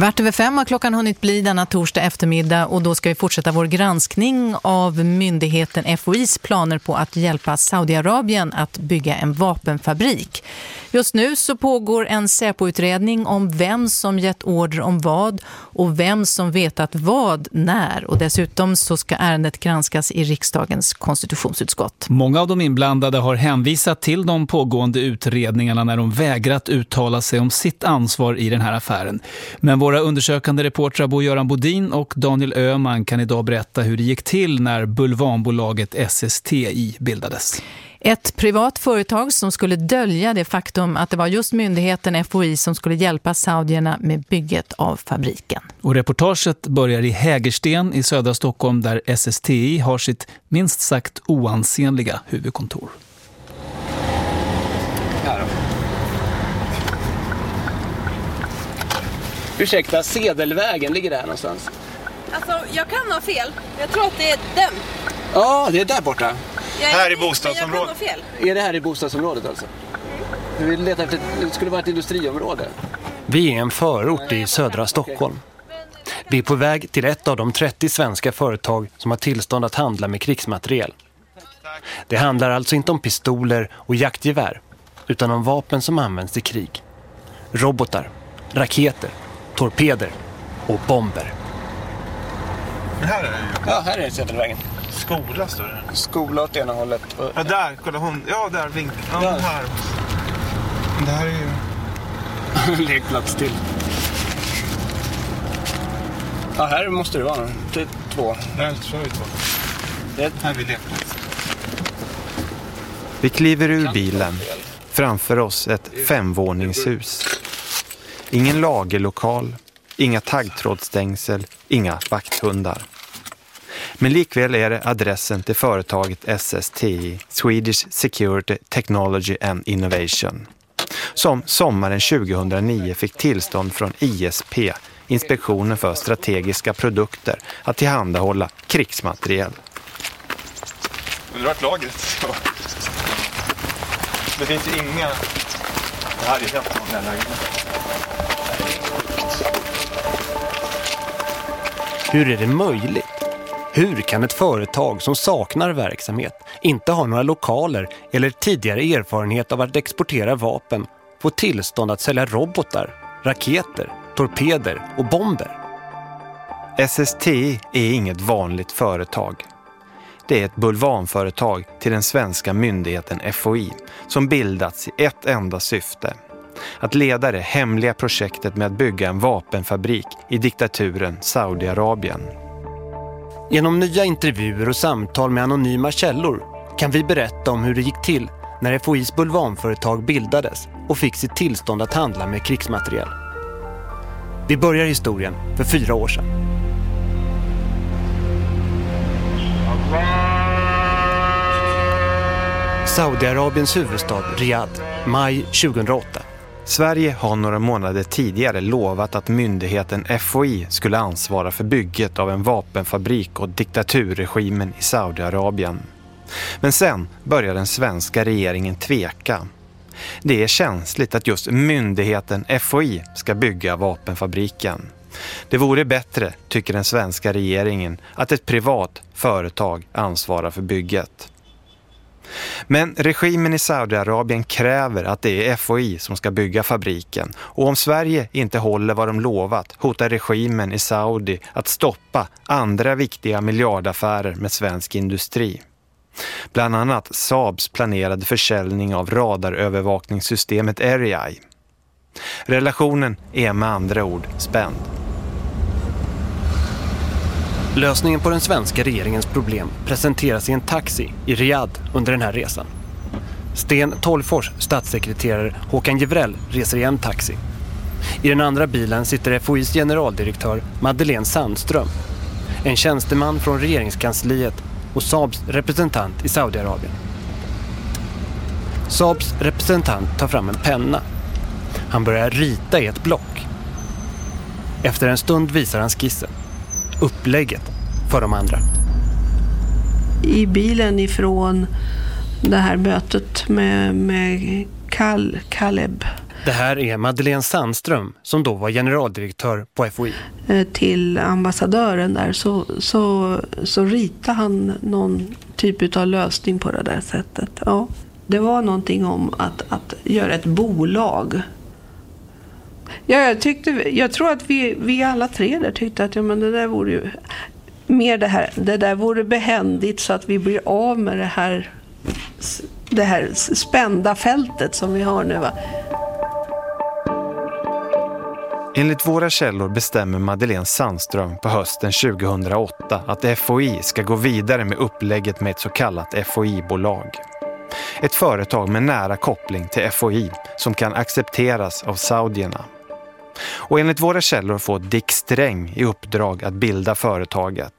Kvart över fem har klockan hunnit bli denna torsdag eftermiddag och då ska vi fortsätta vår granskning av myndigheten FOIs planer på att hjälpa Saudiarabien att bygga en vapenfabrik. Just nu så pågår en Säpo-utredning om vem som gett order om vad och vem som vetat vad när. Och dessutom så ska ärendet granskas i riksdagens konstitutionsutskott. Många av de inblandade har hänvisat till de pågående utredningarna när de vägrat uttala sig om sitt ansvar i den här affären. Men våra undersökande reportrar Bo-Göran Bodin och Daniel Öhman kan idag berätta hur det gick till när bulvanbolaget SSTI bildades. Ett privat företag som skulle dölja det faktum att det var just myndigheten FOI som skulle hjälpa saudierna med bygget av fabriken. Och reportaget börjar i Hägersten i södra Stockholm där SSTI har sitt minst sagt oansenliga huvudkontor. Ursäkta, Sedelvägen, ligger det här någonstans? Alltså, jag kan ha fel. Jag tror att det är den. Ja, det är där borta. Jag är- Här i Jag kan bostadsområdet. ha fel. Är det här i bostadsområdet alltså? Vi letar efter, det skulle vara ett industriområde. Vi är en förort i södra Stockholm. Vi är på väg till ett av de 30 svenska företag som har tillstånd att handla med krigsmateriel. Det handlar alltså inte om pistoler och jaktgevär, utan om vapen som används i krig. Robotar, raketer, torpeder och bomber. Men här är den ju. Ja, här är Sedelvägen. Skola står det. Skola åt ena hållet. Ja, där. Kolla hon. Ja, där. Vink. Ja, Där. här. Det här är ju... Lekplats till. Ja, här måste det vara. Det är två. Där tror jag två. Det Här vid lekplats. Vi kliver ur bilen. Framför oss ett femvåningshus. Ingen lagerlokal, inga taggtrådstängsel, inga vakthundar. Men likväl är det adressen till företaget SSTI, Swedish Security Technology and Innovation, som sommaren 2009 fick tillstånd från ISP, Inspektionen för strategiska produkter, att tillhandahålla krigsmateriel. Undrar vart lagret. Det finns ju inga... Det här är helt vanliga lägenheter. Hur är det möjligt? Hur kan ett företag som saknar verksamhet, inte har några lokaler eller tidigare erfarenhet av att exportera vapen få tillstånd att sälja robotar, raketer, torpeder och bomber? SSTI är inget vanligt företag. Det är ett bulvanföretag till den svenska myndigheten FOI som bildats i ett enda syfte. Att leda det hemliga projektet med att bygga en vapenfabrik i diktaturen Saudiarabien. Genom nya intervjuer och samtal med anonyma källor kan vi berätta om hur det gick till när FOIs bulvanföretag bildades och fick sitt tillstånd att handla med krigsmateriel. Vi börjar historien för fyra år sedan. Saudiarabiens huvudstad Riyadh, maj 2008. Sverige har några månader tidigare lovat att myndigheten FOI skulle ansvara för bygget av en vapenfabrik och diktaturregimen i Saudiarabien. Men sen börjar den svenska regeringen tveka. Det är känsligt att just myndigheten FOI ska bygga vapenfabriken. Det vore bättre, tycker den svenska regeringen, att ett privat företag ansvarar för bygget. Men regimen i Saudiarabien kräver att det är FOI som ska bygga fabriken och om Sverige inte håller vad de lovat hotar regimen i Saudi att stoppa andra viktiga miljardaffärer med svensk industri. Bland annat Saabs planerade försäljning av radarövervakningssystemet Erieye. Relationen är med andra ord spänd. Lösningen på den svenska regeringens problem presenteras i en taxi i Riyadh under den här resan. Sten Tolfors statssekreterare Håkan Jevrell reser i en taxi. I den andra bilen sitter FOIs generaldirektör Madeleine Sandström. En tjänsteman från regeringskansliet och Saabs representant i Saudiarabien. Saabs representant tar fram en penna. Han börjar rita i ett block. Efter en stund visar han skissen. Upplägget för de andra. I bilen ifrån det här mötet med, med Kal, Kaleb Det här är Madeleine Sandström som då var generaldirektör på FOI. eh, till ambassadören där så, så, så ritade han någon typ av lösning på det där sättet. Ja. Det var någonting om att, att göra ett bolag. Ja, jag, tyckte, jag tror att vi, vi alla tre där tyckte att ja, men det där vore ju mer det här. Det där vore behändigt så att vi blir av med det här, det här spända fältet som vi har nu. Va? Enligt våra källor bestämmer Madeleine Sandström på hösten 2008 att FOI ska gå vidare med upplägget med ett så kallat FOI-bolag. Ett företag med nära koppling till FOI som kan accepteras av saudierna. Och enligt våra källor får Dick Sträng i uppdrag att bilda företaget.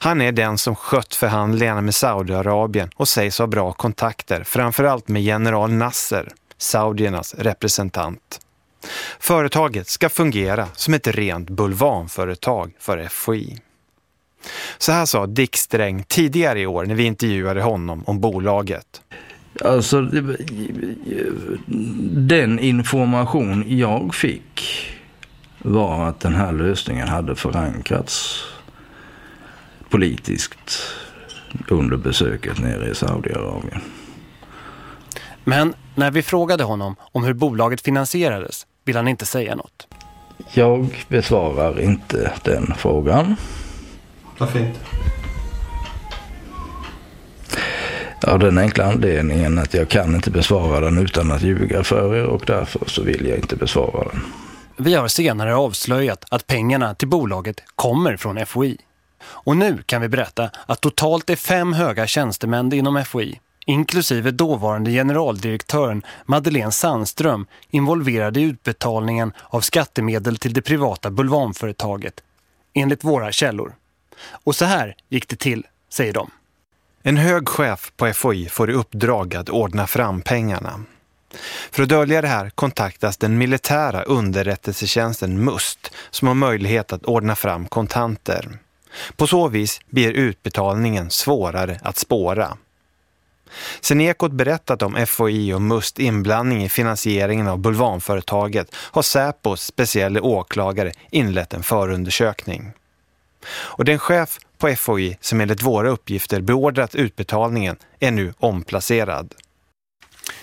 Han är den som skött förhandlingarna med Saudiarabien och sägs ha bra kontakter, framförallt med general Nasser, saudiernas representant. Företaget ska fungera som ett rent bulvanföretag för FOI. Så här sa Dick Sträng tidigare i år när vi intervjuade honom om bolaget. Alltså, den information jag fick var att den här lösningen hade förankrats politiskt under besöket nere i Saudiarabien. Men när vi frågade honom om hur bolaget finansierades vill han inte säga något. Jag besvarar inte den frågan. Varför inte? Av den enkla anledningen att jag kan inte besvara den utan att ljuga för er och därför så vill jag inte besvara den. Vi har senare avslöjat att pengarna till bolaget kommer från FOI. Och nu kan vi berätta att totalt är fem höga tjänstemän inom FOI, inklusive dåvarande generaldirektören Madeleine Sandström, involverade i utbetalningen av skattemedel till det privata bulvanföretaget, enligt våra källor. Och så här gick det till, säger de. En hög chef på FOI får i uppdrag att ordna fram pengarna. För att dölja det här kontaktas den militära underrättelsetjänsten MUST som har möjlighet att ordna fram kontanter. På så vis blir utbetalningen svårare att spåra. Sen Ekot berättat om FOI och MUST inblandning i finansieringen av bulvanföretaget har Säpos speciella åklagare inlett en förundersökning. Och den chef på FOI som enligt våra uppgifter beordrat utbetalningen är nu omplacerad.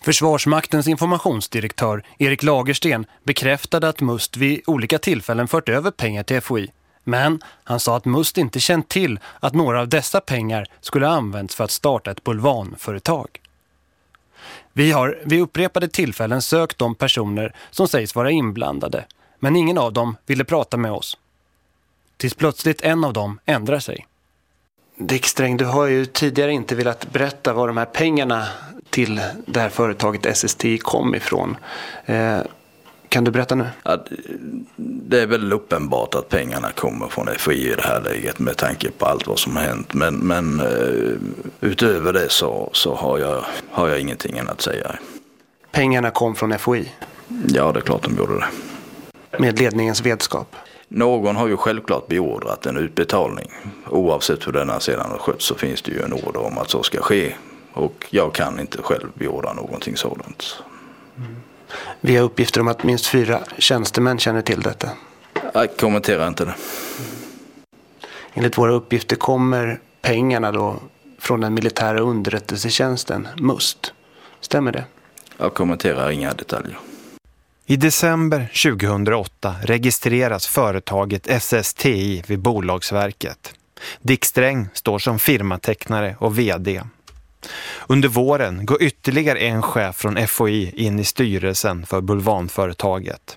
Försvarsmaktens informationsdirektör Erik Lagersten bekräftade att Must vid olika tillfällen fört över pengar till FOI. Men han sa att Must inte känt till att några av dessa pengar skulle ha använts för att starta ett bulvanföretag. Vi har vid upprepade tillfällen sökt de personer som sägs vara inblandade, men ingen av dem ville prata med oss. Tills plötsligt en av dem ändrar sig. Dick Sträng, du har ju tidigare inte velat berätta var de här pengarna till det här företaget SST kom ifrån. Eh, kan du berätta nu? Ja, det är väl uppenbart att pengarna kommer från FOI i det här läget med tanke på allt vad som har hänt. Men, men eh, utöver det så, så har, jag, har jag ingenting att säga. Pengarna kom från FOI Ja, det är klart de gjorde det. med ledningens vedskap. Någon har ju självklart beordrat en utbetalning. Oavsett hur denna sedan har skötts så finns det ju en order om att så ska ske. Och jag kan inte själv beordra någonting sådant. Vi har uppgifter om att minst fyra tjänstemän känner till detta. Jag kommenterar inte det. Enligt våra uppgifter kommer pengarna då från den militära underrättelsetjänsten, MUST. Stämmer det? Jag kommenterar inga detaljer. I december 2008 registreras företaget SSTI vid Bolagsverket. Dick Sträng står som firmatecknare och vd. Under våren går ytterligare en chef från FOI in i styrelsen för bulvanföretaget.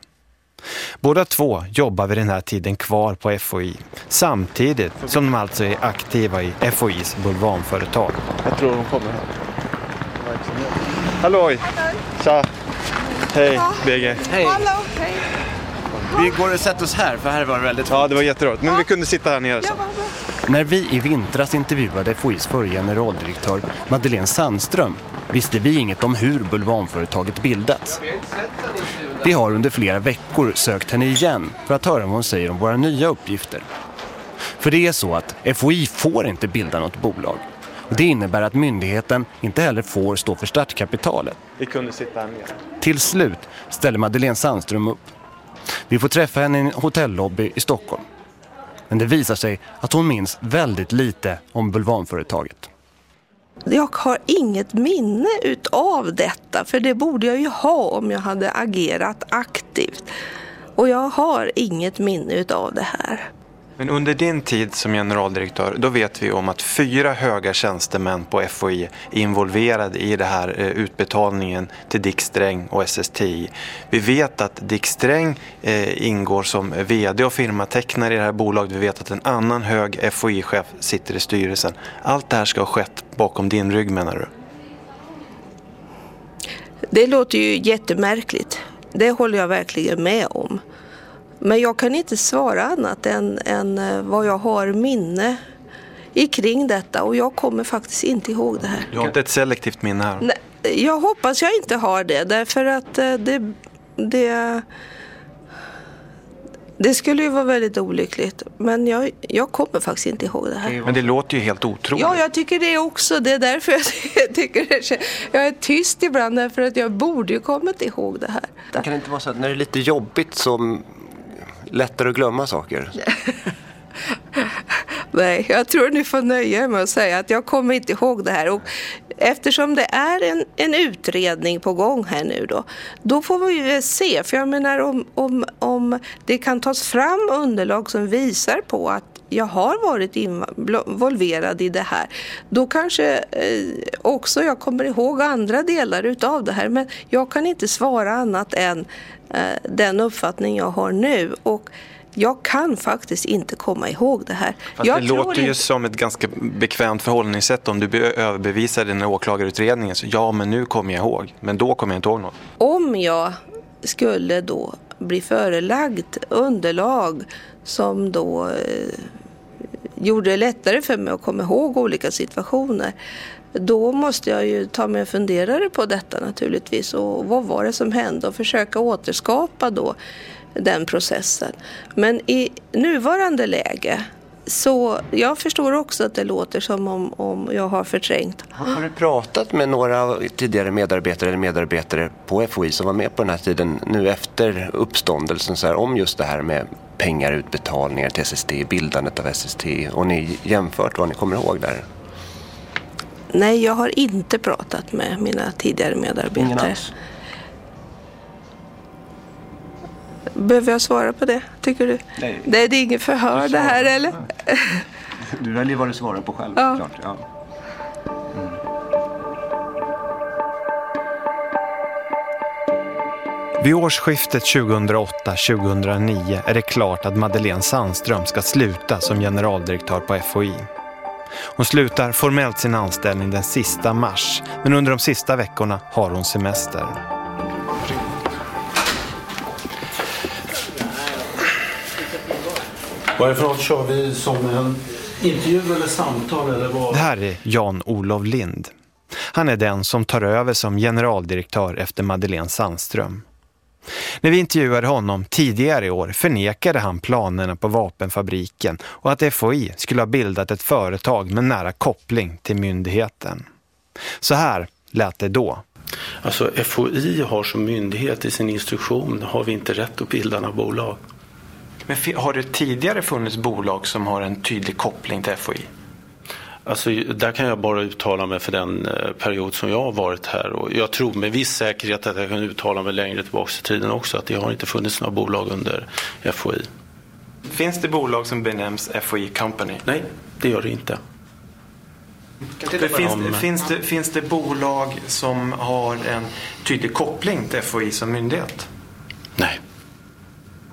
Båda två jobbar vid den här tiden kvar på FOI, samtidigt som de alltså är aktiva i FOIs bulvanföretag. Jag tror de kommer här. Halloj! Tja! Hej, BG. Hej! Hallå, hej. Vi går och sätter oss här, för här var det väldigt Ja, det var jätteroligt. Men vi kunde sitta här nere. Så. När vi i vintras intervjuade FOIs förre generaldirektör Madeleine Sandström visste vi inget om hur bulvanföretaget bildats. Vi har under flera veckor sökt henne igen för att höra vad hon säger om våra nya uppgifter. För det är så att FOI får inte bilda något bolag. Det innebär att myndigheten inte heller får stå för startkapitalet. Vi kunde sitta här nere. Till slut ställer Madeleine Sandström upp. Vi får träffa henne i en hotellobby i Stockholm. Men det visar sig att hon minns väldigt lite om bulvanföretaget. Jag har inget minne utav detta, för det borde jag ju ha om jag hade agerat aktivt. Och jag har inget minne utav det här. Men under din tid som generaldirektör, då vet vi om att fyra höga tjänstemän på FOI är involverade i den här eh, utbetalningen till Dick Sträng och SSTI. Vi vet att Dick Sträng eh, ingår som vd och firmatecknare i det här bolaget. Vi vet att en annan hög FOI-chef sitter i styrelsen. Allt det här ska ha skett bakom din rygg menar du? Det låter ju jättemärkligt. Det håller jag verkligen med om. Men jag kan inte svara annat än, än eh, vad jag har minne kring detta och jag kommer faktiskt inte ihåg det här. Du har inte ett selektivt minne här? Nej, jag hoppas jag inte har det därför att eh, det, det, det skulle ju vara väldigt olyckligt. Men jag, jag kommer faktiskt inte ihåg det här. Men det låter ju helt otroligt. Ja, jag tycker det också. Det är därför jag tycker det, jag är tyst ibland därför att jag borde ju kommit ihåg det här. Kan det inte vara så att när det är lite jobbigt så lättare att glömma saker? Nej, jag tror ni får nöja er med att säga att jag kommer inte ihåg det här. Och eftersom det är en, en utredning på gång här nu då, då får vi ju se. För jag menar om, om, om det kan tas fram underlag som visar på att jag har varit involverad i det här, då kanske eh, också jag kommer ihåg andra delar utav det här. Men jag kan inte svara annat än eh, den uppfattning jag har nu. Och jag kan faktiskt inte komma ihåg det här. Fast jag det låter ju inte... som ett ganska bekvämt förhållningssätt om du blir överbevisad i den här åklagarutredningen. Så ja, men nu kommer jag ihåg. Men då kommer jag inte ihåg något. Om jag skulle då bli förelagd underlag som då eh, gjorde det lättare för mig att komma ihåg olika situationer. Då måste jag ju ta mig en funderare på detta naturligtvis och vad var det som hände och försöka återskapa då den processen. Men i nuvarande läge så jag förstår också att det låter som om, om jag har förträngt. Har du pratat med några tidigare medarbetare eller medarbetare på FOI som var med på den här tiden nu efter uppståndelsen så här, om just det här med pengar, utbetalningar till SST, bildandet av SST och ni jämfört vad ni kommer ihåg där? Nej, jag har inte pratat med mina tidigare medarbetare. Ingen alls? Behöver jag svara på det, tycker du? Nej. Det är inget förhör det här, eller? Du väljer vad du svarar på själv, ja. klart. Ja. Vid årsskiftet 2008-2009 är det klart att Madeleine Sandström ska sluta som generaldirektör på FOI. Hon slutar formellt sin anställning den sista mars, men under de sista veckorna har hon semester. Varifrån kör vi som en intervju eller samtal? Eller vad? Det här är Jan-Olof Lind. Han är den som tar över som generaldirektör efter Madeleine Sandström. När vi intervjuade honom tidigare i år förnekade han planerna på vapenfabriken och att FOI skulle ha bildat ett företag med nära koppling till myndigheten. Så här lät det då. Alltså FOI har som myndighet i sin instruktion har vi inte rätt att bilda några bolag. Men har det tidigare funnits bolag som har en tydlig koppling till FOI? Alltså, där kan jag bara uttala mig för den eh, period som jag har varit här. Och jag tror med viss säkerhet att jag kan uttala mig längre tillbaka i tiden också. Att det har inte funnits några bolag under FOI. Finns det bolag som benämns FOI Company? Nej, det gör det inte. Det finns, finns, det, finns det bolag som har en tydlig koppling till FOI som myndighet? Nej.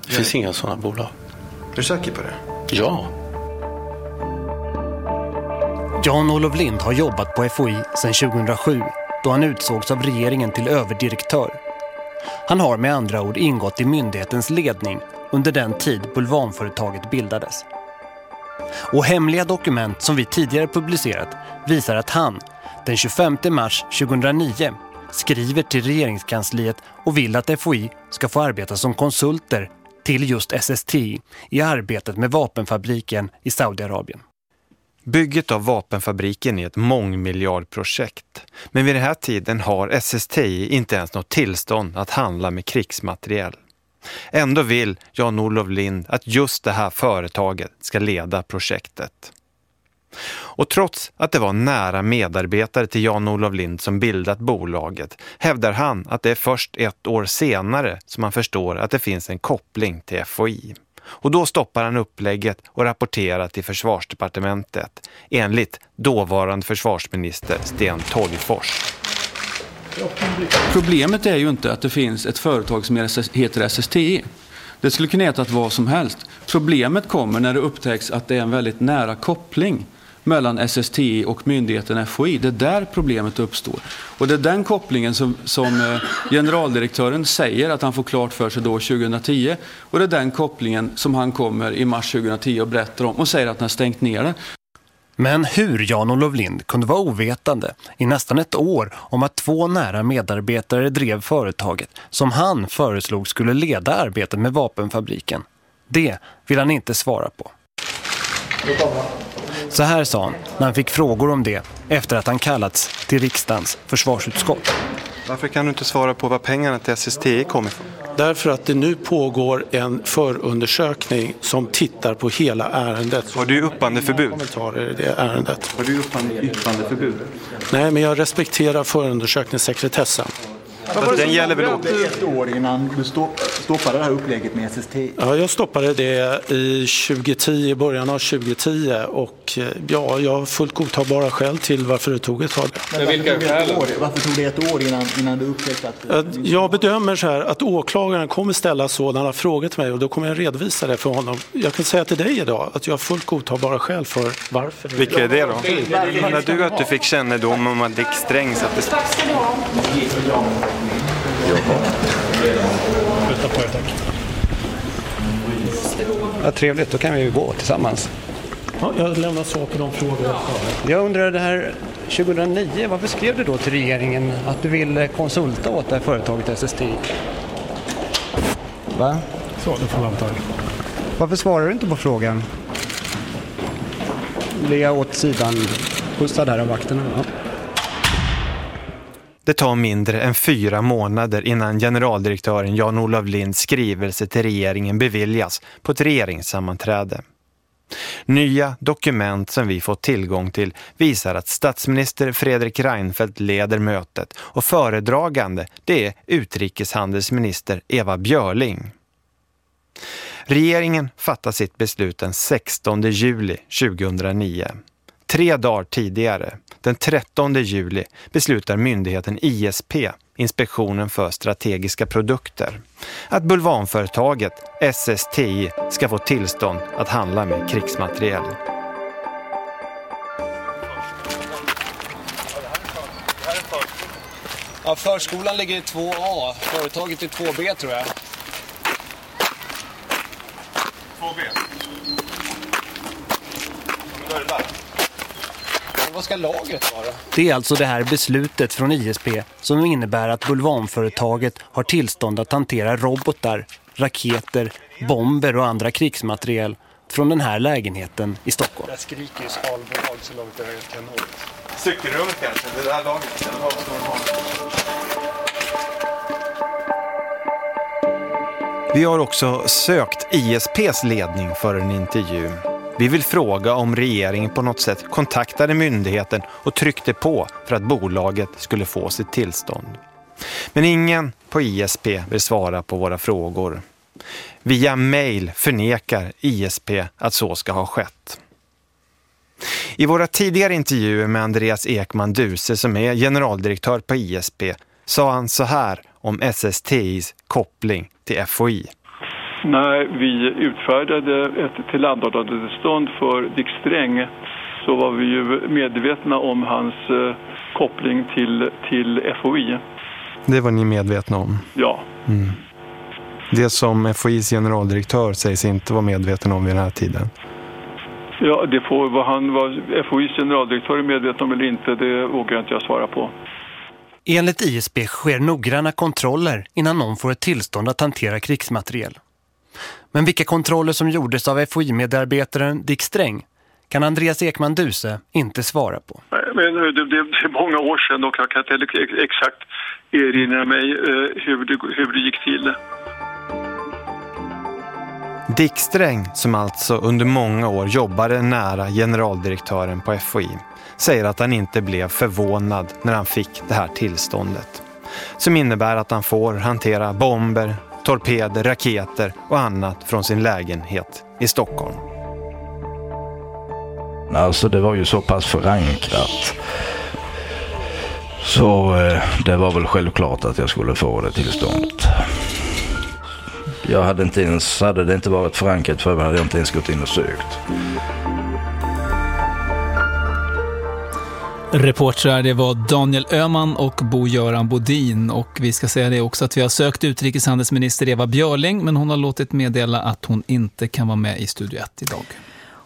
Det finns inga sådana bolag. Är du säker på det? Ja. Jan-Olof Lind har jobbat på FOI sedan 2007 då han utsågs av regeringen till överdirektör. Han har med andra ord ingått i myndighetens ledning under den tid bulvanföretaget bildades. Och hemliga dokument som vi tidigare publicerat visar att han den 25 mars 2009 skriver till regeringskansliet och vill att FOI ska få arbeta som konsulter till just SSTI i arbetet med vapenfabriken i Saudiarabien. Bygget av vapenfabriken är ett mångmiljardprojekt. Men vid den här tiden har SSTI inte ens något tillstånd att handla med krigsmateriel. Ändå vill Jan-Olof Lind att just det här företaget ska leda projektet. Och trots att det var nära medarbetare till Jan-Olof Lind som bildat bolaget hävdar han att det är först ett år senare som man förstår att det finns en koppling till FOI. Och då stoppar han upplägget och rapporterar till försvarsdepartementet enligt dåvarande försvarsminister Sten Tolgfors. Problemet är ju inte att det finns ett företag som heter SSTI. Det skulle kunna heta vad som helst. Problemet kommer när det upptäcks att det är en väldigt nära koppling mellan SSTI och myndigheten FOI. Det är där problemet uppstår. Och det är den kopplingen som, som eh, generaldirektören säger att han får klart för sig då 2010. Och det är den kopplingen som han kommer i mars 2010 och berättar om och säger att han har stängt ner det. Men hur Jan-Olof Lind kunde vara ovetande i nästan ett år om att två nära medarbetare drev företaget som han föreslog skulle leda arbetet med vapenfabriken, det vill han inte svara på. Så här sa han när han fick frågor om det efter att han kallats till riksdagens försvarsutskott. Varför kan du inte svara på var pengarna till SSTI kommer ifrån? Därför att det nu pågår en förundersökning som tittar på hela ärendet. Har du uppandeförbud? Kommentarer i det ärendet. Har du uppandeförbud? Nej, men jag respekterar förundersökningssekretessen. Fast den gäller väl Det ett år innan du stoppade det här upplägget med SST? Ja, jag stoppade det i 2010, i början av 2010 och eh, ja, jag har fullt godtagbara skäl till varför det tog ett tag. Men vilka skäl? Varför tog det ett år innan, innan du upptäckte att... Jag bedömer så här att åklagaren kommer ställa sådana frågor till mig och då kommer jag redovisa det för honom. Jag kan säga till dig idag att jag har fullt godtagbara skäl för varför. Vilka är det då? Menar du att du fick kännedom om att Dick Sträng satte... Flytta på er, tack. Ja, trevligt, då kan vi ju gå tillsammans. Ja, jag lämnar svar på de frågor jag har. Jag undrar det här 2009, varför skrev du då till regeringen att du ville konsulta åt det här företaget SSTI? Va? Så, det får ta. Varför svarar du inte på frågan? Ligga åt sidan, skjutsad här av vakterna. Ja. Det tar mindre än fyra månader innan generaldirektören Jan-Olof Linds skrivelse till regeringen beviljas på ett regeringssammanträde. Nya dokument som vi fått tillgång till visar att statsminister Fredrik Reinfeldt leder mötet och föredragande det är utrikeshandelsminister Eva Björling. Regeringen fattar sitt beslut den 16 juli 2009. Tre dagar tidigare, den 13 juli, beslutar myndigheten ISP, Inspektionen för strategiska produkter, att bulvanföretaget SSTI ska få tillstånd att handla med krigsmateriel. Ja, förskolan ligger i 2A, företaget i 2B tror jag. 2B. Dörrvakt. Vad ska lagret vara? Det är alltså det här beslutet från ISP som innebär att bulvanföretaget har tillstånd att hantera robotar, raketer, bomber och andra krigsmateriel från den här lägenheten i Stockholm. Där skriker ju skalbolag så långt jag kan nå. Cykelrummet kanske, det där lagret. Vi har också sökt ISPs ledning för en intervju. Vi vill fråga om regeringen på något sätt kontaktade myndigheten och tryckte på för att bolaget skulle få sitt tillstånd. Men ingen på ISP vill svara på våra frågor. Via mail förnekar ISP att så ska ha skett. I våra tidigare intervjuer med Andreas Ekman Duse som är generaldirektör på ISP sa han så här om SSTIs koppling till FOI. När vi utfärdade ett tillhandahållandetillstånd för Dick Sträng så var vi ju medvetna om hans eh, koppling till, till FOI. Det var ni medvetna om? Ja. Mm. Det som FOIs generaldirektör sägs inte vara medveten om vid den här tiden? Ja, det får vad han var FOIs generaldirektör är medveten om eller inte, det vågar jag inte jag svara på. Enligt ISB sker noggranna kontroller innan någon får ett tillstånd att hantera krigsmateriel. Men vilka kontroller som gjordes av FOI-medarbetaren Dick Sträng kan Andreas Ekman Duse inte svara på. Men det, det, det är många år sedan och jag kan inte exakt erinra mig eh, hur det, hur det gick till. Dick Sträng, som alltså under många år jobbade nära generaldirektören på FOI, säger att han inte blev förvånad när han fick det här tillståndet. Som innebär att han får hantera bomber, torpeder, raketer och annat från sin lägenhet i Stockholm. Alltså det var ju så pass förankrat. Så eh, det var väl självklart att jag skulle få det tillståndet. Jag hade inte ens, hade det inte varit förankrat för mig hade jag inte ens gått in och sökt. Reportrar det var Daniel Öman och Bo-Göran Bodin och vi ska säga det också att vi har sökt utrikeshandelsminister Eva Björling men hon har låtit meddela att hon inte kan vara med i Studio 1 idag.